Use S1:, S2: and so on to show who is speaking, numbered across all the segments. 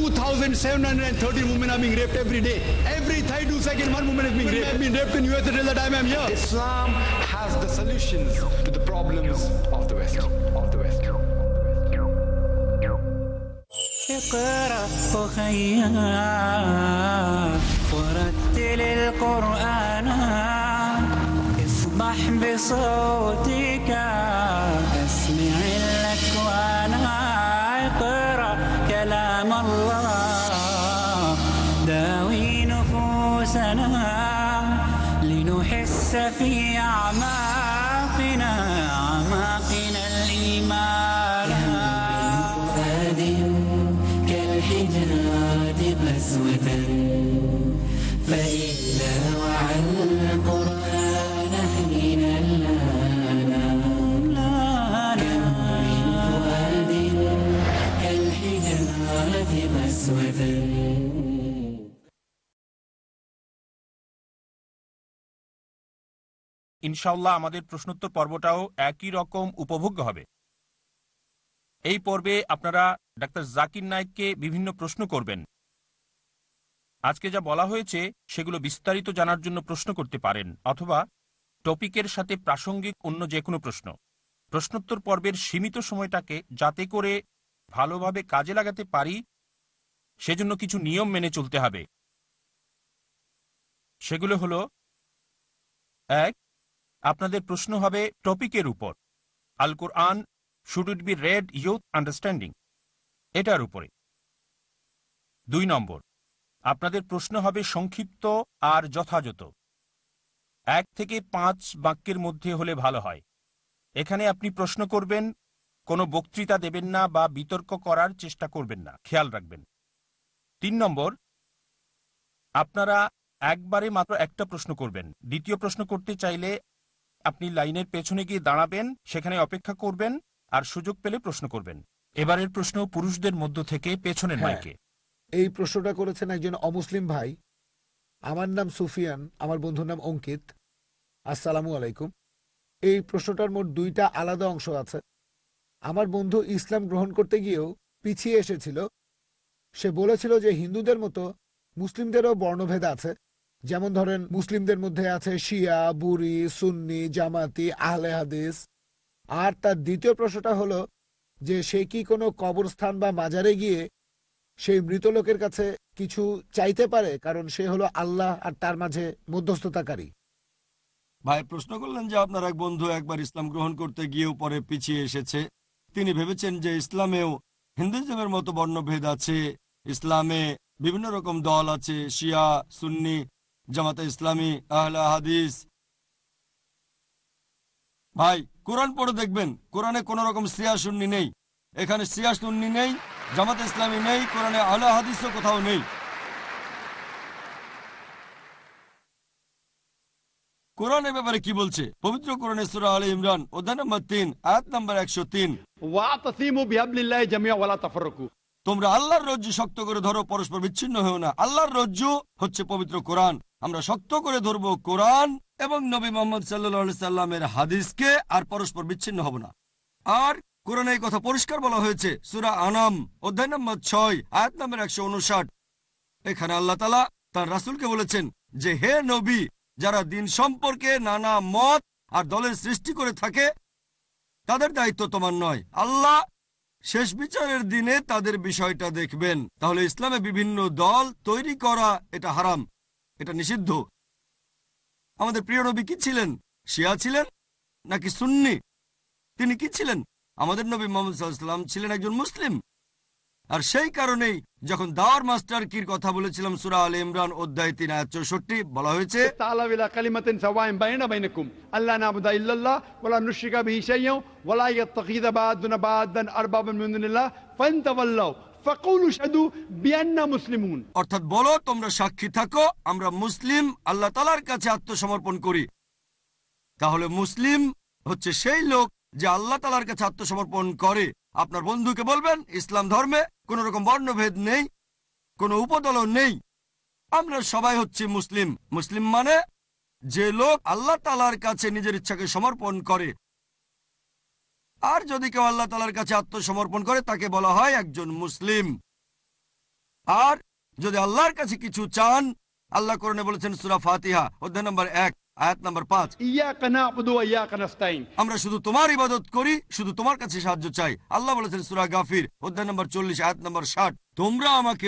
S1: 2,730 women are being raped every day. Every 32 seconds, one woman is being raped. Been raped in U.S. until the time I'm here.
S2: Islam has the solutions to the problems of the West. Of the West.
S3: اقرأ أخيا ورتل القرآن اصبح بصوتك اسمع الأكوان اقرأ كلام الله
S4: ইনশাল্লাহ আমাদের প্রশ্নোত্তর পর্বটাও একই রকম উপভোগ্য হবে। এই পর্বে আপনারা ডাক্তার জাকির নায়েককে বিভিন্ন প্রশ্ন করবেন। আজকে যা বলা হয়েছে সেগুলো বিস্তারিত জানার জন্য প্রশ্ন করতে পারেন অথবা টপিকের সাথে প্রাসঙ্গিক অন্য যে কোনো প্রশ্ন। প্রশ্নোত্তর পর্বের সীমিত সময়টাকে যাতে করে ভালোভাবে কাজে লাগাতে পারি, সেজন্য কিছু নিয়ম মেনে চলতে হবে। সেগুলো হলো, এক আপনাদের প্রশ্ন হবে টপিকের উপর। আল কোরআন, should it be read, with understanding. এটার উপরে। দুই নম্বর, আপনাদের প্রশ্ন হবে সংক্ষিপ্ত আর যথাযথ। এক থেকে পাঁচ বাক্যের মধ্যে হলে ভালো হয়। এখানে আপনি প্রশ্ন করবেন, কোনো বক্তৃতা দেবেন না বা বিতর্ক করার চেষ্টা করবেন না, খেয়াল রাখবেন। তিন নম্বর, আপনারা একবারে মাত্র একটা প্রশ্ন করবেন। দ্বিতীয় প্রশ্ন করতে চাইলে আপনি লাইনের পেছনে গিয়ে দাঁড়াবেন সেখানে অপেক্ষা করবেন আর সুযোগ পেলে প্রশ্ন করবেন। এবারের প্রশ্ন পুরুষদের মধ্য থেকে পেছনের
S5: হ্যাঁ।
S4: মাইকে।
S5: এই প্রশ্নটা করেছেন একজন অমুসলিম ভাই। আমার নাম সুফিয়ান আমার বন্ধুর নাম অঙ্কিত। আসসালামু আলাইকুম। এই প্রশ্নটার মোট দুইটা আলাদা অংশ আছে। আমার বন্ধু ইসলাম গ্রহণ করতে গিয়েও পিছিয়ে এসেছিল। সে বলেছিল যে হিন্দুদের মতো মুসলিমদেরও বর্ণভেদ আছে। যেমন ধরেন মুসলিমদের মধ্যে আছে শিয়া বুরি সুন্নি, জামাতি, আহলে হাদিস। আর তার দ্বিতীয় প্রশ্নটা হলো যে সে কি কোনো কবরস্থান বা মাজারে গিয়ে সেই মৃত লোকের কাছে কিছু চাইতে পারে? কারণ সে হলো আল্লাহ আর তার মাঝে মধ্যস্থতাকারী।
S6: ভাই, প্রশ্ন করলেন যে আপনার এক বন্ধু একবার ইসলাম গ্রহণ করতে গিয়েও পরে পিছিয়ে এসেছে। তিনি ভেবেছেন যে ইসলামেও হিন্দুজমের মতো বর্ণভেদ আছে। ইসলামে বিভিন্ন রকম দল আছে, শিয়া, সুন্নি জামাতে ইসলামী আহলা হাদিস। ভাই কোরআন পড়ে দেখবেন কোরআনে কোন রকম সিয়া শূন্য নেই। এখানে সিয়া শূন্য নেই জামাতে ইসলামী নেই কোরআনে আহলা হাদিসও কোথাও নেই। কোরআন এ ব্যাপারে কি বলছে? পবিত্র কোরআনে সূরা আলে ইমরান অধ্যায় নম্বর তিন আয়াত নম্বর
S1: 103 ওয়াতাসিমু জামিয়া ওয়ালা
S6: তোমরা আল্লাহর রজ্জু শক্ত করে ধরো পরস্পর বিচ্ছিন্ন হও না। আল্লাহর রজ্জু হচ্ছে পবিত্র কোরআন। আমরা শক্ত করে ধরবো কোরআন এবং নবী মোহাম্মদ সাল্লা সাল্লামের হাদিসকে আর পরস্পর বিচ্ছিন্ন হব না। আর কোরআনে কথা পরিষ্কার বলা হয়েছে, সুরা আনাম, অধ্যায় নম্বর ছয়, আয়াত নম্বর একশো উনষাট। এখানে আল্লাহ তালা তার রাসুলকে বলেছেন যে, হে নবী, যারা দিন সম্পর্কে নানা মত আর দলের সৃষ্টি করে থাকে, তাদের দায়িত্ব তোমার নয়। আল্লাহ শেষ বিচারের দিনে তাদের বিষয়টা দেখবেন। তাহলে ইসলামে বিভিন্ন দল তৈরি করা এটা হারাম। এটা নিষিদ্ধ। আমাদের প্রিয় নবী কি ছিলেন? শিয়া ছিলেন নাকি সুন্নি? তিনি কি ছিলেন? আমাদের নবী মোহাম্মদ ছিলেন একজন মুসলিম। আর সেই কারণেই যখন দাওয়ার মাস্টার কির কথা বলেছিলাম, সুরা আল ইমরান অধ্যায় তিন হাজার চৌষট্টি, বলা হয়েছে
S1: আল্লাহ
S6: অর্থাৎ বলো, তোমরা সাক্ষী থাকো, আমরা মুসলিম, আল্লাহ তালার কাছে আত্মসমর্পণ করি। তাহলে মুসলিম হচ্ছে সেই লোক যে আল্লাহ তালার কাছে আত্মসমর্পণ করে। আপনার বন্ধুকে বলবেন, ইসলাম ধর্মে কোন রকম বর্ণভেদ নেই, কোনো উপদল নেই। আমরা সবাই হচ্ছে মুসলিম। মুসলিম মানে যে লোক আল্লাহ তালার কাছে নিজের ইচ্ছাকে সমর্পণ করে। আর যদি কেউ আল্লাহ তালার কাছে আত্মসমর্পণ করে তাকে বলা হয় একজন মুসলিম। আর যদি আল্লাহর কাছে কিছু চান আল্লাহ করণে বলেছেন সুরা ফাতিহা অধ্যায় নম্বর এক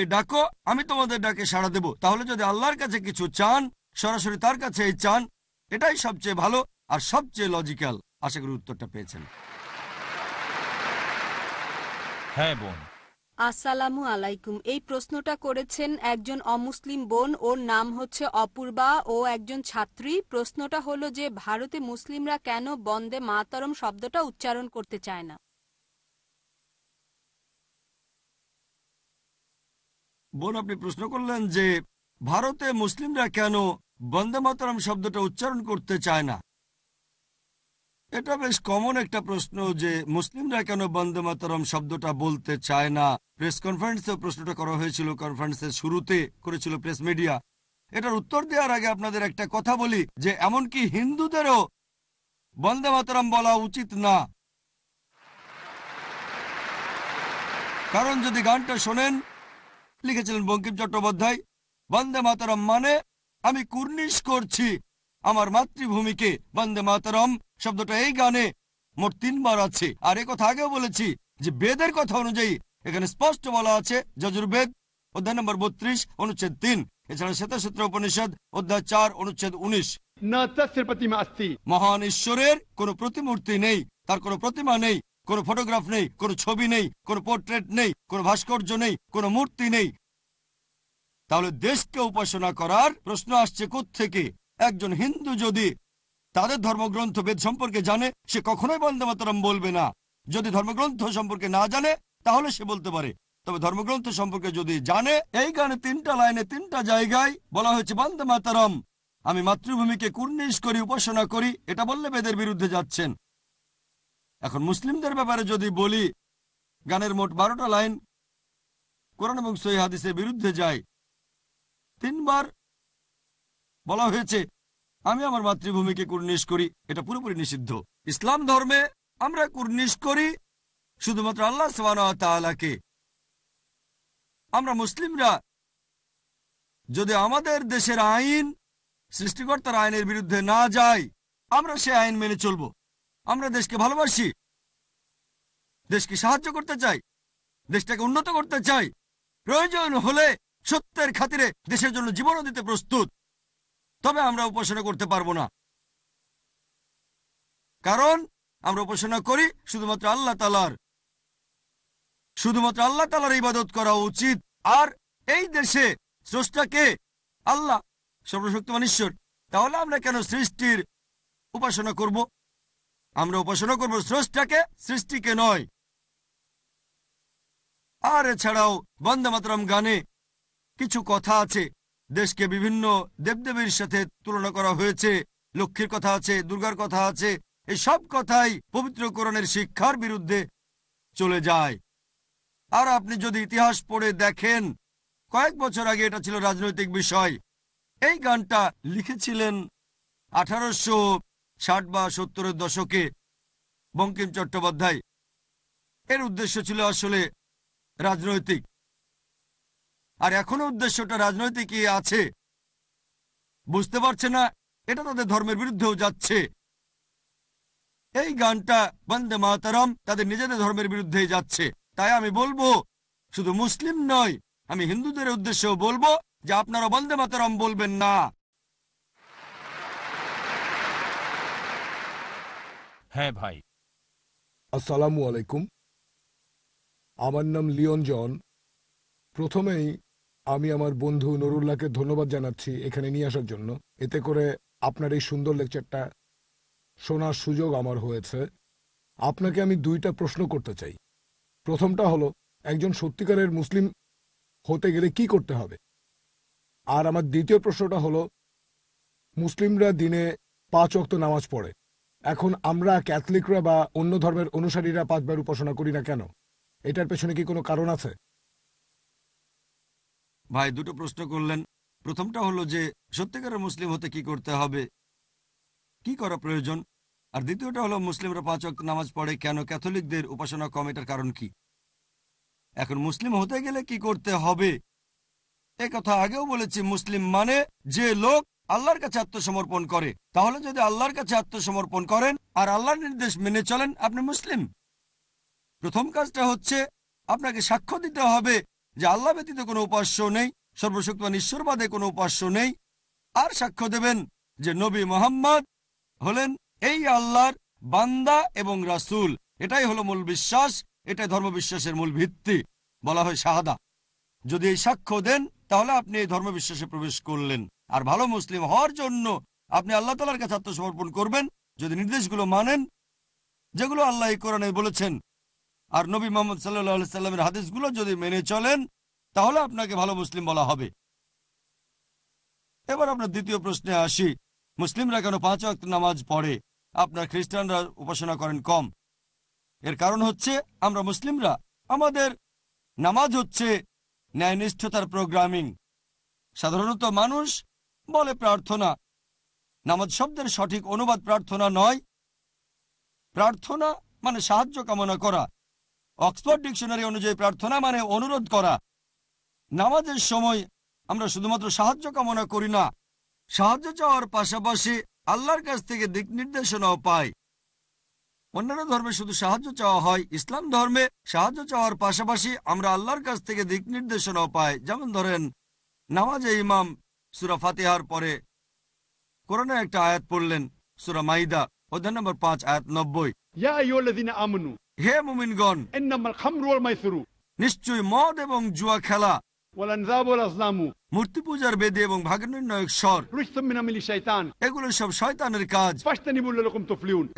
S6: ডাকো আমি তোমাদের ডাকে সাড়া তাহলে আল্লাহর কাছে কিছু চান সরাসরি তার কাছে চান এটাই সবচেয়ে ভালো আর সবচেয়ে লজিক্যাল আশা করি উত্তরটা পেয়েছেন।
S4: হ্যাঁ বোন।
S7: আসসালামু আলাইকুম। এই প্রশ্নটা করেছেন একজন অমুসলিম বোন। ওর নাম হচ্ছে অপূর্বা। ও একজন ছাত্রী। প্রশ্নটা হলো যে ভারতে মুসলিমরা কেন বন্দে মাতরম শব্দটা উচ্চারণ করতে চায় না?
S6: বোন আপনি প্রশ্ন করলেন যে ভারতে মুসলিমরা কেন বন্দে মাতরম শব্দটা উচ্চারণ করতে চায় না? এটা বেশ কমন একটা প্রশ্ন যে, মুসলিমরা কেন বন্দে মাতরম শব্দটা বলতে চায় না? প্রেস কনফারেন্সে প্রশ্নটা করা হয়েছিল কনফারেন্সের শুরুতে করেছিল প্রেস মিডিয়া এটার উত্তর দেওয়ার আগে আপনাদের একটা কথা বলি, যে এমনকি হিন্দুদেরও বন্দে মাতরম বলা উচিত না। কারণ যদি গানটা শোনেন, লিখেছিলেন বঙ্কিম চট্টোপাধ্যায়, বন্দে মাতরম মানে আমি কুর্নিশ করছি আমার মাতৃভূমিকে, বন্দে মাতরম শব্দটা এই গানে মোট তিনবার আছে। আর এ কথা আগেও বলেছি যে বেদের কথা অনুযায়ী এখানে স্পষ্ট বলা আছে যজুর্বেদ অধ্যায় নম্বর বত্রিশ অনুচ্ছেদ তিন এছাড়া শ্বেতক্ষেত্র উপনিষদ অধ্যায় চার অনুচ্ছেদ উনিশ। মহান ঈশ্বরের কোন প্রতিমূর্তি নেই তার কোন প্রতিমা নেই কোন ফটোগ্রাফ নেই কোন ছবি নেই কোন পোর্ট্রেট নেই কোন ভাস্কর্য নেই কোন মূর্তি নেই। তাহলে দেশকে উপাসনা করার প্রশ্ন আসছে থেকে একজন হিন্দু যদি তাদের ধর্মগ্রন্থ বেদ সম্পর্কে জানে, সে কখনোই বন্দে মাতরম বলবে না। যদি ধর্মগ্রন্থ সম্পর্কে না জানে, তাহলে সে বলতে পারে। তবে ধর্মগ্রন্থ সম্পর্কে যদি জানে, এই গানে তিনটা লাইনে তিনটা জায়গায় বলা হয়েছে বন্দে মাতরম আমি মাতৃভূমিকে কুর্নিশ করি, উপাসনা করি, এটা বললে বেদের বিরুদ্ধে যাচ্ছেন। এখন মুসলিমদের ব্যাপারে যদি বলি, গানের মোট বারোটা লাইন কোরআন এবং সহি বিরুদ্ধে যায়। তিনবার বলা হয়েছে আমি আমার মাতৃভূমিকে কুর্নিশ করি, এটা পুরোপুরি নিষিদ্ধ। ইসলাম ধর্মে আমরা কুর্নিশ করি শুধুমাত্র আল্লাহ সালাকে আমরা মুসলিমরা, যদি আমাদের দেশের আইন, সৃষ্টিকর্তার আইনের বিরুদ্ধে না যাই, আমরা সে আইন মেনে চলব। আমরা দেশকে ভালোবাসি, দেশকে সাহায্য করতে চাই, দেশটাকে উন্নত করতে চাই। প্রয়োজন হলে সত্যের খাতিরে দেশের জন্য জীবনও দিতে প্রস্তুত। তবে আমরা উপাসনা করতে পারব না। কারণ আমরা উপাসনা করি শুধুমাত্র আল্লাহ তালার শুধুমাত্র আল্লাহ তালার ইবাদত করা উচিত। আর এই দেশে স্রষ্টাকে আল্লাহ সর্বশক্তিমান ঈশ্বর, তাহলে আমরা কেন সৃষ্টির উপাসনা করব? আমরা উপাসনা করব স্রষ্টাকে, সৃষ্টিকে নয়। আর এছাড়াও বন্দে মাতরম গানে কিছু কথা আছে। দেশকে বিভিন্ন দেবদেবীর সাথে তুলনা করা হয়েছে, লক্ষ্মীর কথা আছে, দুর্গার কথা আছে, এই সব কথাই পবিত্র কোরআনের শিক্ষার বিরুদ্ধে চলে যায়। আর আপনি যদি ইতিহাস পড়ে দেখেন, কয়েক বছর আগে এটা ছিল রাজনৈতিক বিষয়। এই গানটা লিখেছিলেন আঠারোশো ষাট বা সত্তরের দশকে বঙ্কিম চট্টোপাধ্যায়। এর উদ্দেশ্য ছিল আসলে রাজনৈতিক। আর এখনও উদ্দেশ্যটা রাজনৈতিকই আছে। বুঝতে পারছে না এটা তাদের ধর্মের বিরুদ্ধেও যাচ্ছে। এই গানটা বন্দে মাতারম তাদের নিজেদের ধর্মের বিরুদ্ধেই যাচ্ছে। তাই আমি বলব শুধু মুসলিম নয় আমি হিন্দুদের উদ্দেশ্যেও বলব যে আপনারা বন্দে মাতারম বলবেন না।
S4: হ্যাঁ ভাই।
S5: আসসালামু আলাইকুম। আমার নাম লিওন জন। প্রথমেই আমি আমার বন্ধু নুরুল্লাহকে ধন্যবাদ জানাচ্ছি এখানে নিয়ে আসার জন্য। এতে করে আপনার এই সুন্দর লেকচারটা শোনার সুযোগ আমার হয়েছে। আপনাকে আমি দুইটা প্রশ্ন করতে চাই। প্রথমটা হলো, একজন সত্যিকারের মুসলিম হতে গেলে কি করতে হবে? আর আমার দ্বিতীয় প্রশ্নটা হলো, মুসলিমরা দিনে পাঁচ অক্ত নামাজ পড়ে। এখন আমরা ক্যাথলিকরা বা অন্য ধর্মের অনুসারীরা পাঁচবার উপাসনা করি না কেন? এটার পেছনে কি কোনো কারণ আছে?
S6: ভাই দুটো প্রশ্ন করলেন। প্রথমটা হলো যে, সত্যিকারের মুসলিম হতে কি করতে হবে? কি করা প্রয়োজন? আর দ্বিতীয়টা হলো, মুসলিমরা পাঁচ ওয়াক্ত নামাজ পড়ে কেন? ক্যাথলিকদের উপাসনা কম, এটার কারণ কি? এখন মুসলিম হতে গেলে কি করতে হবে? এ কথা আগেও বলেছি, মুসলিম মানে যে লোক আল্লাহর কাছে আত্মসমর্পণ করে। তাহলে যদি আল্লাহর কাছে আত্মসমর্পণ করেন আর আল্লাহর নির্দেশ মেনে চলেন, আপনি মুসলিম। প্রথম কাজটা হচ্ছে, আপনাকে সাক্ষ্য দিতে হবে যে আল্লাহ ব্যতীত কোনো উপাস্য নেই, সর্বশক্তিমান ঈশ্বরবাদে কোনো উপাস্য নেই। আর সাক্ষ্য দেবেন যে নবী মোহাম্মদ হলেন এই আল্লাহর বান্দা এবং রাসূল। এটাই হলো মূল বিশ্বাস, এটাই ধর্মবিশ্বাসের মূল ভিত্তি। বলা হয় শাহাদা। যদি এই সাক্ষ্য দেন, তাহলে আপনি এই ধর্মবিশ্বাসে প্রবেশ করলেন। আর ভালো মুসলিম হওয়ার জন্য আপনি আল্লাহ তালার কাছে আত্মসমর্পণ করবেন। যদি নির্দেশগুলো মানেন, যেগুলো আল্লাহ এই কোরআনে বলেছেন আর নবী মোহাম্মদ সাল্লাহ সাল্লামের হাদিসগুলো যদি মেনে চলেন, তাহলে আপনাকে ভালো মুসলিম বলা হবে। এবার আপনার দ্বিতীয় প্রশ্নে আসি। মুসলিমরা কেন পাঁচ ওয়াক্ত নামাজ পড়ে? আপনার খ্রিস্টানরা উপাসনা করেন কম। এর কারণ হচ্ছে, আমরা মুসলিমরা, আমাদের নামাজ হচ্ছে ন্যায়নিষ্ঠতার প্রোগ্রামিং। সাধারণত মানুষ বলে প্রার্থনা। নামাজ শব্দের সঠিক অনুবাদ প্রার্থনা নয়। প্রার্থনা মানে সাহায্য কামনা করা। অক্সফোর্ড ডিকশনারি অনুযায়ী প্রার্থনা মানে অনুরোধ করা। নামাজের সময় আমরা শুধুমাত্র সাহায্য কামনা করি না, সাহায্য চাওয়ার পাশাপাশি আল্লাহর কাছ থেকে দিক নির্দেশনাও পাই। অন্যান্য ধর্মে শুধু সাহায্য চাওয়া হয়, ইসলাম ধর্মে সাহায্য চাওয়ার পাশাপাশি আমরা আল্লাহর কাছ থেকে দিক নির্দেশনাও পাই। যেমন ধরেন, নামাজে ইমাম সুরা ফাতিহার পরে কোরআনে একটা আয়াত পড়লেন, সুরা মাইদা, অধ্যায় নম্বর পাঁচ, আয়াত নব্বই। হে মুমিনগণ নিশ্চয় মদ এবং জুয়া খেলা মূর্তি পূজার বেদে এবং ভাগ নির্ণয়ক স্বর এগুলো সব শয়তানের কাজ।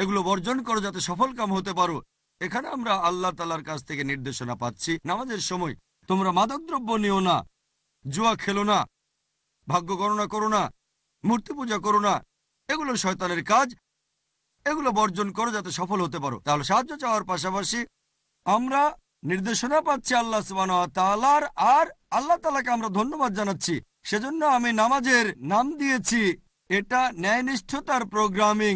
S6: এগুলো বর্জন করো যাতে সফল কাম হতে পারো। এখানে আমরা আল্লাহ তালার কাছ থেকে নির্দেশনা পাচ্ছি নামাজের সময় তোমরা মাদকদ্রব্য নিও না জুয়া খেলো না ভাগ্য গণনা করো না মূর্তি পূজা করো না এগুলো শয়তানের কাজ। এগুলো বর্জন করো যাতে সফল হতে পারো। তাহলে সাহায্য চাওয়ার পাশাপাশি আমরা নির্দেশনা পাচ্ছি আল্লাহ তালার আর আল্লাহ তালাকে আমরা ধন্যবাদ জানাচ্ছি। সেজন্য আমি নামাজের নাম দিয়েছি, এটা ন্যায়নিষ্ঠতার প্রোগ্রামিং।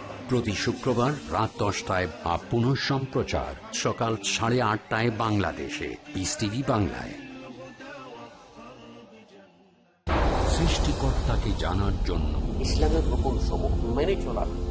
S8: প্রতি শুক্রবার রাত দশটায় বা পুনঃ সম্প্রচার সকাল সাড়ে আটটায় বাংলাদেশে। পিস টিভি বাংলায়। সৃষ্টিকর্তাকে জানার জন্য।
S9: ইসলামের হুকুম সমূহ মেনে চলার।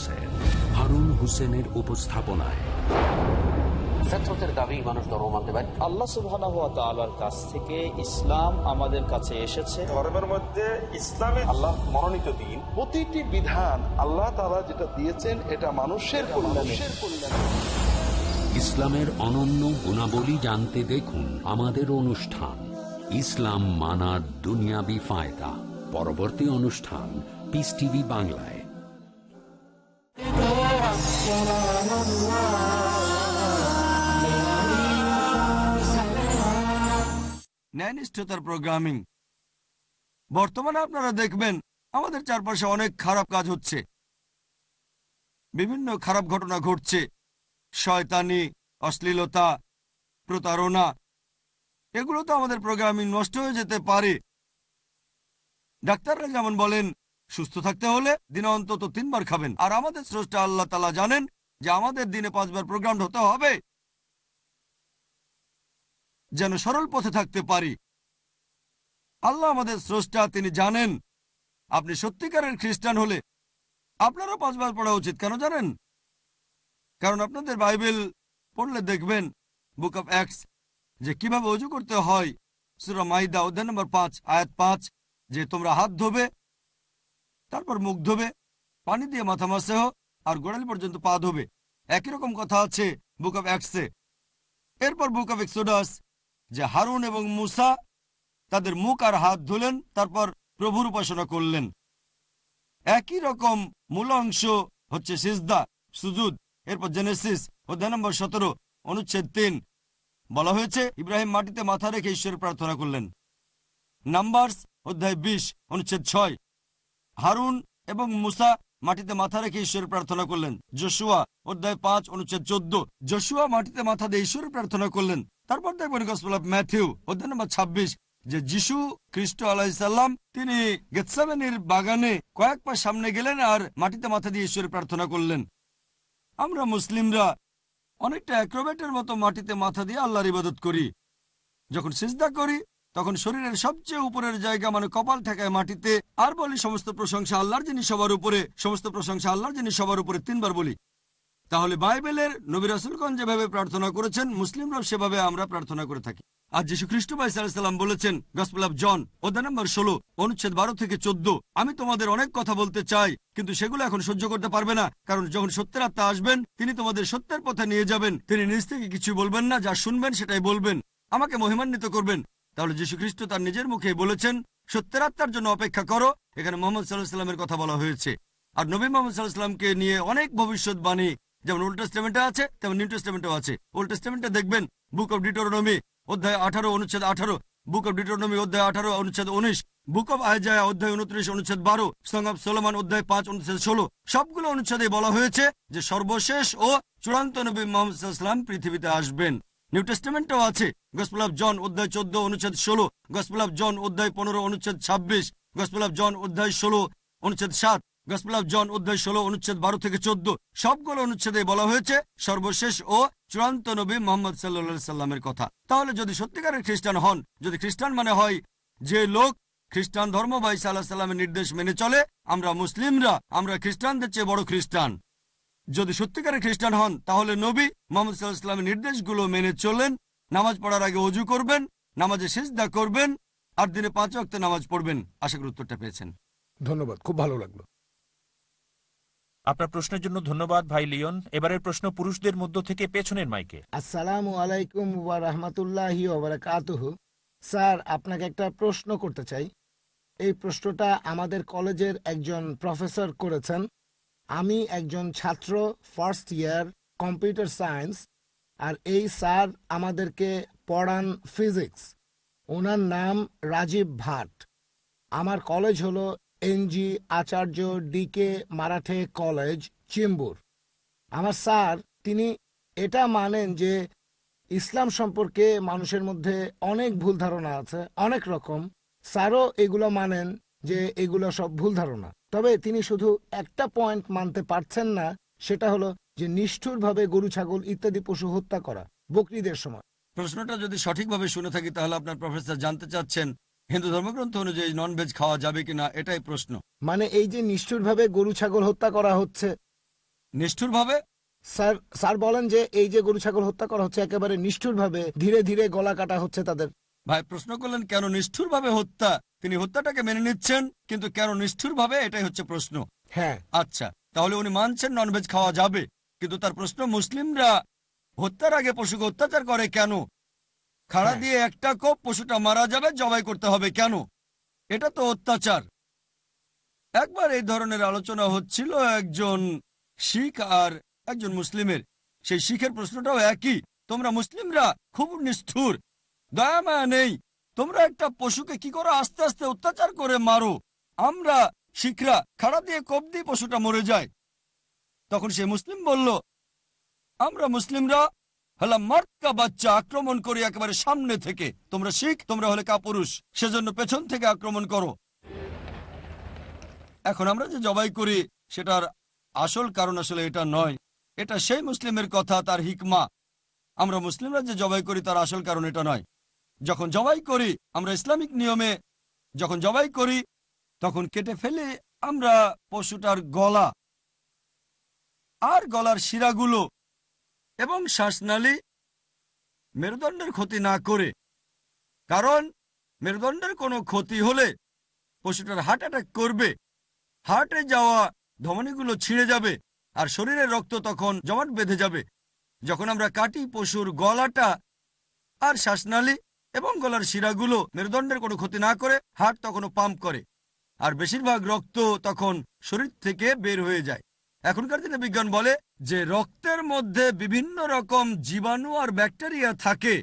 S8: হারুন হোসেনের উপস্থাপনায়।
S9: ফেতরতের দাবি মানুষ ধর্ম মানতে পারে
S10: আল্লাহ সুবাহ কাছ থেকে ইসলাম আমাদের কাছে এসেছে।
S11: ধর্মের মধ্যে ইসলামে আল্লাহ মনোনীত দিন। প্রতিটি বিধান আল্লাহ তাআলা যেটা দিয়েছেন এটা মানুষের কল্যাণে।
S8: ইসলামের অনন্য গুণাবলী জানতে দেখুন আমাদের অনুষ্ঠান ইসলাম মানার দুনিয়াবি ফায়দা। পরবর্তী অনুষ্ঠান পিস টিভি বাংলায়।
S6: ন্যায়নিষ্ঠতার প্রোগ্রামিং বর্তমানে আপনারা দেখবেন, আমাদের চারপাশে অনেক খারাপ কাজ হচ্ছে। বিভিন্ন খারাপ ঘটনা ঘটছে। শয়তানি, অশ্লীলতা, প্রতারণা, এগুলো তো আমাদের প্রোগ্রামিং নষ্ট হয়ে যেতে পারে। ডাক্তাররা যেমন বলেন সুস্থ থাকতে হলে দিনে অন্তত তিনবার খাবেন। আর আমাদের স্রষ্টা আল্লাহ তালা জানেন যে আমাদের দিনে পাঁচবার প্রোগ্রাম হতে হবে যেন সরল পথে থাকতে পারি। আল্লাহ আমাদের স্রষ্টা, তিনি জানেন আপনি সত্যিকারের খ্রিস্টান হলে আপনারও পাঁচবার পড়া উচিত, কেন জানেন? কারণ আপনাদের বাইবেল পড়লে দেখবেন, বুক অফ অ্যাক্স যে কীভাবে অজু করতে হয়, সুরা মাইদা অধ্যায় নম্বর পাঁচ, আয়াত পাঁচ, যে তোমরা হাত ধোবে তারপর মুখ ধোবে, পানি দিয়ে মাথা মাসেহ আর গোড়ালি পর্যন্ত পা ধোবে। একই রকম কথা আছে বুক অফ অ্যাক্সে এরপর বুক অফ এক্সোডাস যে হারুন এবং মুসা তাদের মুখ আর হাত ধুলেন, তারপর প্রভুর উপাসনা করলেন। একই রকম মূল অংশ হচ্ছে সিজদা, সুজুদ। এরপর জেনেসিস অধ্যায় নম্বর সতেরো, অনুচ্ছেদ তিন। বলা হয়েছে, ইব্রাহিম মাটিতে মাথা রেখে ঈশ্বরের প্রার্থনা করলেন। নাম্বারস অধ্যায় বিশ, অনুচ্ছেদ ছয়। হারুন এবং মুসা মাটিতে মাথা রেখে ঈশ্বরের প্রার্থনা করলেন। যশুয়া অধ্যায় পাঁচ, অনুচ্ছেদ চোদ্দ। যশুয়া মাটিতে মাথা দিয়ে ঈশ্বরের প্রার্থনা করলেন। তারপর দেখবেন গসপল অফ ম্যাথিউ অধ্যায় নম্বর ছাব্বিশ, যে যিশু খ্রিস্ট আলাইসাল্লাম তিনি গেতসামেনির বাগানে কয়েক পা সামনে গেলেন আর মাটিতে মাথা দিয়ে ঈশ্বরের প্রার্থনা করলেন। আমরা মুসলিমরা অনেকটা অ্যাক্রোবেটের মতো মাটিতে মাথা দিয়ে আল্লাহর ইবাদত করি। যখন সিজদা করি তখন শরীরের সবচেয়ে উপরের জায়গা মানে কপাল ঠেকায় মাটিতে। আর বলি, সমস্ত প্রশংসা আল্লাহর যিনি সবার উপরে, সমস্ত প্রশংসা আল্লাহর যিনি সবার উপরে তিনবার বলি। তাহলে বাইবেলের নবী রাসুলগঞ্জ যেভাবে প্রার্থনা করেছেন মুসলিমরাও সেভাবে আমরা প্রার্থনা করে থাকি। আর যীশু খ্রিস্ট সাল্লাম বলেছেন, গসপেল জন অধ্যায় নম্বর ষোলো, অনুচ্ছেদ বারো থেকে চোদ্দ। আমি তোমাদের অনেক কথা বলতে চাই, কিন্তু সেগুলো এখন সহ্য করতে পারবে না, কারণ যখন সত্যের আত্মা আসবেন, তিনি তোমাদের সত্যের পথে নিয়ে যাবেন। তিনি নিজ থেকে কিছু বলবেন না, যা শুনবেন সেটাই বলবেন। আমাকে মহিমান্বিত করবেন। তাহলে যীশু খ্রিস্ট তার নিজের মুখে বলেছেন, সত্যের আত্মার জন্য অপেক্ষা করো। এখানে মোহাম্মদ সাল্লাহ সাল্লামের কথা বলা হয়েছে। আর নবী মোহাম্মদ সাল্লাহ সাল্লামকে নিয়ে অনেক ভবিষ্যৎবাণী, যেমন ওল্ড টেস্টামেন্টে আছে, তেমন নিউ টেস্টামেন্টেও আছে। ওল্ড টেস্টামেন্টে দেখবেন, বুক অফ ডিটোরনমি অধ্যায় আঠারো, অনুচ্ছেদ আঠারো, বুক অফ ডিটোরনমি অধ্যায় আঠারো, অনুচ্ছেদ উনিশ, বুক অফ আয়জায়া অধ্যায় উনত্রিশ, অনুচ্ছেদ বারো, সং অফ সোলোমান অধ্যায় পাঁচ, অনুচ্ছেদ ষোলো। সবগুলো অনুচ্ছেদে বলা হয়েছে যে সর্বশেষ ও চূড়ান্ত নবী মোহাম্মদ সাল্লাম পৃথিবীতে আসবেন। নিউ টেস্টামেন্টও আছে। গসপেল জন অধ্যায় চোদ্দ, অনুচ্ছেদ ষোলো। গসপেল জন অধ্যায় পনেরো, অনুচ্ছেদ ছাব্বিশ। গসপেল জন অধ্যায় ষোলো, অনুচ্ছেদ সাত। গসপেল জন অধ্যায় ষোলো, অনুচ্ছেদ বারো থেকে চোদ্দ। সবগুলো অনুচ্ছেদে বলা হয়েছে সর্বশেষ ও চূড়ান্ত নবী মোহাম্মদ সাল্লা সাল্লামের কথা। তাহলে যদি সত্যিকারের খ্রিস্টান হন, যদি খ্রিস্টান মানে হয় যে লোক খ্রিস্টান ধর্ম বা ইসা আল্লাহ সাল্লামের নির্দেশ মেনে চলে, আমরা মুসলিমরা, আমরা খ্রিস্টানদের চেয়ে বড় খ্রিস্টান। যদি সত্যিকারের খ্রিস্টান হন তাহলে নবী মোহাম্মদ সাল্লাহ সাল্লামের নির্দেশগুলো মেনে চলেন নামাজ পড়ার আগে অজু করবেন নামাজে সেজদা করবেন আর দিনে পাঁচ অক্ত নামাজ পড়বেন। আশা করি উত্তরটা পেয়েছেন।
S5: ধন্যবাদ খুব ভালো লাগল।
S4: আপনার প্রশ্নের জন্য ধন্যবাদ ভাই লিওন। এবারের প্রশ্ন পুরুষদের মধ্য থেকে পেছনের মাইকে।
S5: আসসালামু আলাইকুম ওয়া রাহমাতুল্লাহি ওয়া বারাকাতুহু। স্যার আপনাকে একটা প্রশ্ন করতে চাই। এই প্রশ্নটা আমাদের কলেজের একজন প্রফেসর করেছেন। আমি একজন ছাত্র ফার্স্ট ইয়ার কম্পিউটার সায়েন্স আর এই স্যার আমাদেরকে পড়ান ফিজিক্স ওনার নাম রাজীব ভাট। আমার কলেজ হলো N G Acharya D K Marathe college Chembur আমার স্যার, তিনি এটা মানেন যে ইসলাম সম্পর্কে মানুষের মধ্যে অনেক ভুল ধারণা আছে, অনেক রকম। স্যারও এগুলো মানেন যে এগুলো সব ভুল ধারণা। তবে তিনি শুধু একটা পয়েন্ট মানতে পারছেন না সেটা হলো যে নিষ্ঠুরভাবে গরু ছাগল ইত্যাদি পশু হত্যা করা বকরিদের সময়।
S6: প্রশ্নটা যদি সঠিকভাবে শুনে থাকি তাহলে আপনার প্রফেসর জানতে চাচ্ছেন হিন্দু ধর্মগ্রন্থ অনুযায়ী নন ভেজ খাওয়া যাবে কিনা এটাই প্রশ্ন।
S5: মানে এই যে নিষ্ঠুরভাবে গরু ছাগল হত্যা করা হচ্ছে?
S6: নিষ্ঠুরভাবে?
S5: স্যার স্যার বলেন যে এই যে গরু ছাগল হত্যা করা হচ্ছে একেবারে নিষ্ঠুরভাবে ধীরে ধীরে গলা কাটা হচ্ছে তাদের।
S6: ভাই প্রশ্ন করলেন কেন নিষ্ঠুরভাবে হত্যা? তিনি হত্যাটাকে মেনে নিচ্ছেন কিন্তু কেন নিষ্ঠুরভাবে? এটাই হচ্ছে প্রশ্ন।
S5: হ্যাঁ।
S6: আচ্ছা তাহলে উনি মানছেন ননভেজ খাওয়া যাবে কিন্তু তার প্রশ্ন মুসলিমরা হত্যার আগে পশুকে অত্যাচার করে কেন? খাড়া দিয়ে একটা কোপ পশুটা মারা যাবে জবাই করতে হবে কেন? এটা তো অত্যাচার। একবার এই ধরনের আলোচনা হচ্ছিল একজন শিখ আর একজন মুসলিমের। সেই শিখের প্রশ্নটাও একই। তোমরা মুসলিমরা খুব নিষ্ঠুর দয়া মায়া নেই। তোমরা একটা পশুকে কি করে আস্তে আস্তে অত্যাচার করে মারো? আমরা শিখরা খাড়া দিয়ে কোপ দিয়ে পশুটা মরে যায়। তখন সে মুসলিম বলল, আমরা মুসলিমরা হলাম মার্কা বাচ্চা আক্রমণ করি একেবারে সামনে থেকে। তোমরা শিখ, তোমরা হলে কাপুরুষ। সেজন্য পেছন থেকে আক্রমণ করো। এখন আমরা যে জবাই করি, সেটার আসল কারণ আসলে এটা নয়। এটা সেই মুসলিমের কথা, তার হিকমা। আমরা মুসলিমরা যে জবাই করি, তার আসল কারণ এটা নয়। যখন জবাই করি, আমরা ইসলামিক নিয়মে যখন জবাই করি, তখন কেটে ফেলে আমরা পশুটার গলা আর গলার শিরাগুলো এবং শ্বাসনালী মেরুদণ্ডের ক্ষতি না করে। কারণ মেরুদণ্ডের কোনো ক্ষতি হলে পশুটার হার্ট অ্যাটাক করবে। হার্টে যাওয়া ধমনীগুলো ছিঁড়ে যাবে আর শরীরের রক্ত তখন জমাট বেঁধে যাবে। যখন আমরা কাটি পশুর গলাটা আর শ্বাসনালী এবং গলার শিরাগুলো মেরুদণ্ডের কোনো ক্ষতি না করে হার্ট তখনও পাম্প করে। আর বেশিরভাগ রক্ত তখন শরীর থেকে বের হয়ে যায়। এখনকার দিনে বিজ্ঞান বলে যে রক্তের মধ্যে বিভিন্ন রকম জীবাণু আর ব্যাকটেরিয়া থাকে।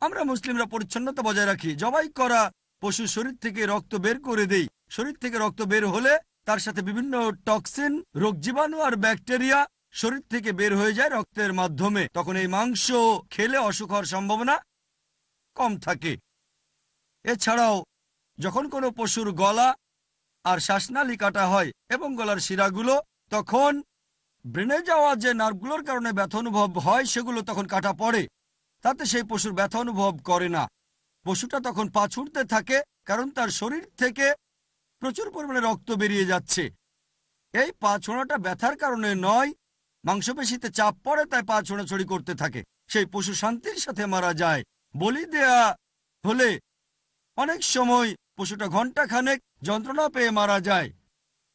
S6: আমরা মুসলিমরা পরিচ্ছন্নতা বজায় রাখি, জবাই করা পশু শরীর থেকে রক্ত বের করে দেই। শরীর থেকে রক্ত বের হলে তার সাথে বিভিন্ন টক্সিন, রোগ জীবাণু আর ব্যাকটেরিয়া শরীর থেকে বের হয়ে যায় রক্তের মাধ্যমে। তখন এই মাংস খেলে অসুখ হওয়ার সম্ভাবনা কম থাকে। এছাড়াও, যখন কোনো পশুর গলা আর শ্বাসনালি কাটা হয় এবং গলার শিরাগুলো, তখন ব্রেনে যাওয়া যে নার্ভগুলোর কারণে ব্যথা অনুভব হয়, সেগুলো তখন কাটা পড়ে। তাতে সেই পশুর ব্যথা অনুভব করে না। পশুটা তখন পা ছুটতে থাকে, কারণ তার শরীর থেকে প্রচুর পরিমাণে রক্ত বেরিয়ে যাচ্ছে। এই পা ছোঁড়াটা ব্যথার কারণে নয়, মাংসপেশিতে চাপ পড়ে, তাই পা ছোঁড়াছড়ি করতে থাকে। সেই পশু শান্তির সাথে মারা যায়। বলি দেয়া হলে অনেক সময় পশুটা ঘণ্টা খানেক যন্ত্রণা পেয়ে মারা যায়।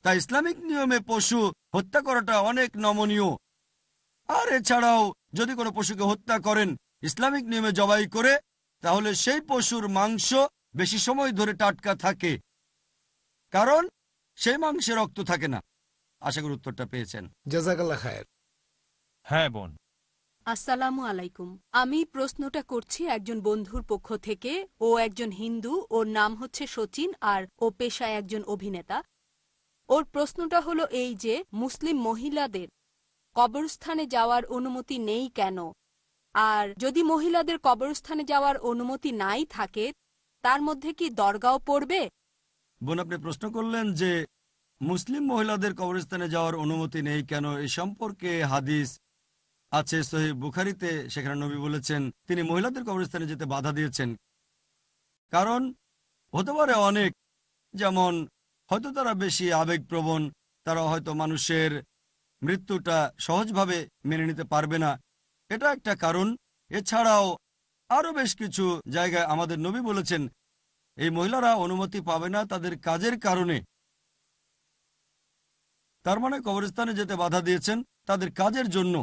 S6: তাই ইসলামিক নিয়মে পশু হত্যা করাটা অনেক নমনীয়। আর এছাড়াও যদি কোনো পশুকে হত্যা করেন ইসলামিক নিয়মে জবাই করে তাহলে সেই পশুর মাংস বেশি সময় ধরে টাটকা থাকে। কারণ সেই মাংসে রক্ত থাকে না। আশা করি উত্তরটা পেয়েছেন।
S5: জাজাকাল্লাহ খায়ের।
S4: হ্যাঁ বোন।
S7: আসসালামু আলাইকুম। আমি প্রশ্নটা করছি একজন বন্ধুর পক্ষ থেকে, ও একজন হিন্দু, ওর নাম হচ্ছে সচিন আর ও পেশায় একজন অভিনেতা। ওর প্রশ্নটা হলো এই যে, মুসলিম মহিলাদের কবরস্থানে যাওয়ার অনুমতি নেই কেন? আর যদি মহিলাদের কবরস্থানে যাওয়ার অনুমতি নাই থাকে, তার মধ্যে কি দরগাও পড়বে?
S6: বোন, আপনি প্রশ্ন করলেন যে, মুসলিম মহিলাদের কবরস্থানে যাওয়ার অনুমতি নেই কেন? এ সম্পর্কে হাদিস আছে সহি বুখারিতে, সেখানে নবী বলেছেন, তিনি মহিলাদের কবরস্থানে যেতে বাধা দিয়েছেন। কারণ হতে পারে অনেক, যেমন হয়তো তারা বেশি আবেগপ্রবণ, তারা হয়তো মানুষের মৃত্যুটা সহজভাবে মেনে নিতে পারবে না। এটা একটা কারণ। এছাড়াও আরও বেশ কিছু জায়গায় আমাদের নবী বলেছেন, এই মহিলারা অনুমতি পাবে না তাদের কাজের কারণে। তার মানে কবরস্থানে যেতে বাধা দিয়েছেন তাদের কাজের জন্য।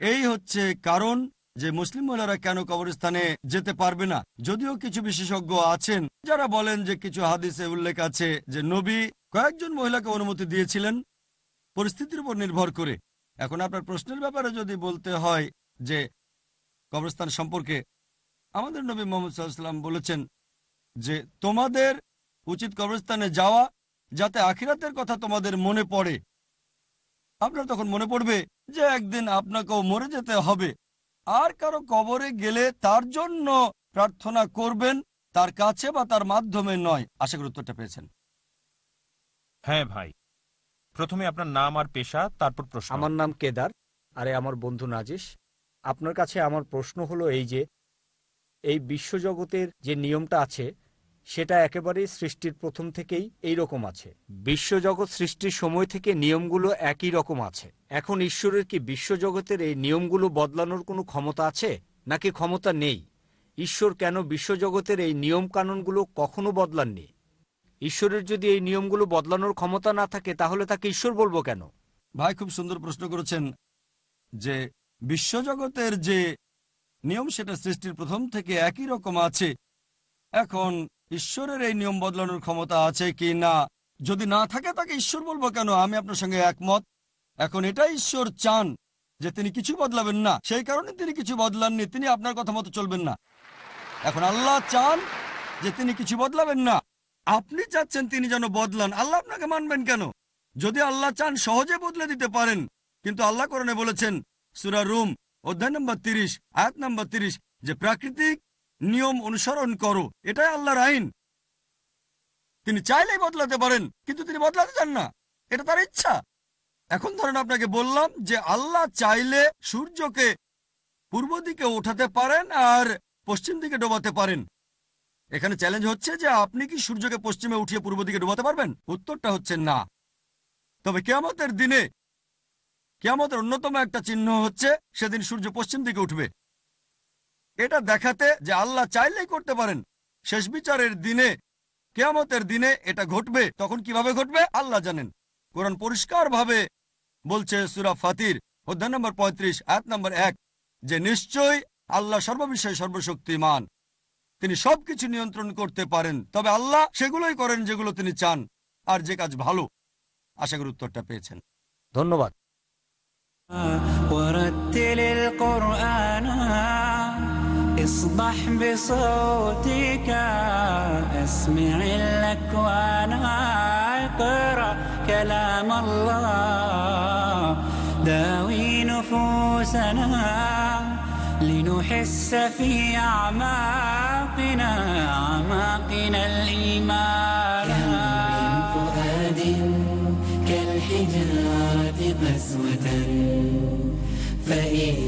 S6: এই হচ্ছে কারণ যে মুসলিম মহিলারা কেন কবরস্থানে যেতে পারবে না? যদিও কিছু বিশেষজ্ঞ আছেন যারা বলেন যে কিছু হাদিসে উল্লেখ আছে যে নবী কয়েকজন মহিলাকে অনুমতি দিয়েছিলেন পরিস্থিতির উপর নির্ভর করে। এখন আপনার প্রশ্নের ব্যাপারে যদি বলতে হয় যে কবরস্থান সম্পর্কে, আমাদের নবী মোহাম্মদ সাল্লাম বলেছেন যে তোমাদের উচিত কবরস্থানে যাওয়া যাতে আখিরাতের কথা তোমাদের মনে পড়ে। আপনার তখন মনে পড়বে যে একদিন আপনাকেও মরে যেতে হবে। আর কারও কবরে গেলে তার জন্য প্রার্থনা করবেন তার কাছে বা তার মাধ্যমে নয়। আশা করি উত্তরটা পেয়েছেন।
S4: হ্যাঁ ভাই। প্রথমে আপনার নাম আর পেশা তারপর প্রশ্ন।
S12: আমার নাম কেদার আরে আমার বন্ধু নাজিস। আপনার কাছে আমার প্রশ্ন হলো এই যে এই বিশ্বজগতের যে নিয়মটা আছে সেটা একেবারেই সৃষ্টির প্রথম থেকেই এই রকম আছে। বিশ্বজগৎ সৃষ্টির সময় থেকে নিয়মগুলো একই রকম আছে। এখন ঈশ্বরের কি বিশ্বজগতের এই নিয়মগুলো বদলানোর কোনো ক্ষমতা আছে নাকি ক্ষমতা নেই? ঈশ্বর কেন বিশ্বজগতের এই নিয়ম কানুনগুলো কখনো বদলাননি? ঈশ্বরের যদি এই নিয়মগুলো বদলানোর ক্ষমতা না থাকে তাহলে তাকে ঈশ্বর বলব কেন?
S6: ভাই খুব সুন্দর প্রশ্ন করেছেন যে বিশ্বজগতের যে নিয়ম সেটা সৃষ্টির প্রথম থেকে একই রকম আছে। এখন ঈশ্বরের এই নিয়ম বদলানোর ক্ষমতা আছে কি না? যদি না থাকে, তাকে ঈশ্বর বলব কেন? আমি আপনার সঙ্গে একমত। এখন এটাই ঈশ্বর চান যে তিনি কিছু বদলাবেন না। সেই কারণে তিনি কিছু বদলাননি। তিনি আপনার কথা মতো চলবেন না। এখন আল্লাহ চান যে তিনি কিছু বদলাবেন না। আপনি চাচ্ছেন তিনি যেন বদলান। আল্লাহ আপনাকে মানবেন কেন? যদি আল্লাহ চান, সহজে বদলে দিতে পারেন। কিন্তু আল্লাহ করণে বলেছেন, সুরা রুম, অধ্যায় নম্বর তিরিশ, আয়াত নম্বর তিরিশ, যে প্রাকৃতিক নিয়ম অনুসরণ করো। এটাই আল্লাহর আইন। তিনি চাইলেই বদলাতে পারেন, কিন্তু তিনি বদলাতে চান না। এটা তার ইচ্ছা। এখন ধরেন আপনাকে বললাম যে আল্লাহ চাইলে সূর্যকে পূর্ব দিকে ওঠাতে পারেন আর পশ্চিম দিকে ডোবাতে পারেন। এখানে চ্যালেঞ্জ হচ্ছে যে আপনি কি সূর্যকে পশ্চিমে উঠিয়ে পূর্ব দিকে ডোবাতে পারবেন? উত্তরটা হচ্ছে না। তবে কেয়ামতের দিনে, কেয়ামতের অন্যতম একটা চিহ্ন হচ্ছে, সেদিন সূর্য পশ্চিম দিকে উঠবে। এটা দেখাতে যে আল্লাহ চাইলেই করতে পারেন। শেষ বিচারের দিনে, কেয়ামতের দিনে এটা ঘটবে, তখন কীভাবে ঘটবে? আল্লাহ জানেন। কোরআন পরিষ্কার ভাবে বলছে সুরা ফাতির, অধ্যায় নম্বর পঁয়ত্রিশ, আয়াত নম্বর এক, যে নিশ্চয় আল্লাহ সর্ববিষয়ে সর্বশক্তিমান। তিনি সবকিছু নিয়ন্ত্রণ করতে পারেন, তবে আল্লাহ সেগুলোই করেন যেগুলো তিনি চান, আর যে কাজ ভালো। আশা করি উত্তরটা পেয়েছেন।
S12: ধন্যবাদ।
S3: اصبح بصوتك أسمع الاكوان أقرأ كلام الله. داوي نفوسنا لنحس في أعماقنا أعماقنا الإيمان.
S13: كم من فؤاد كالحجاره قسوه فإن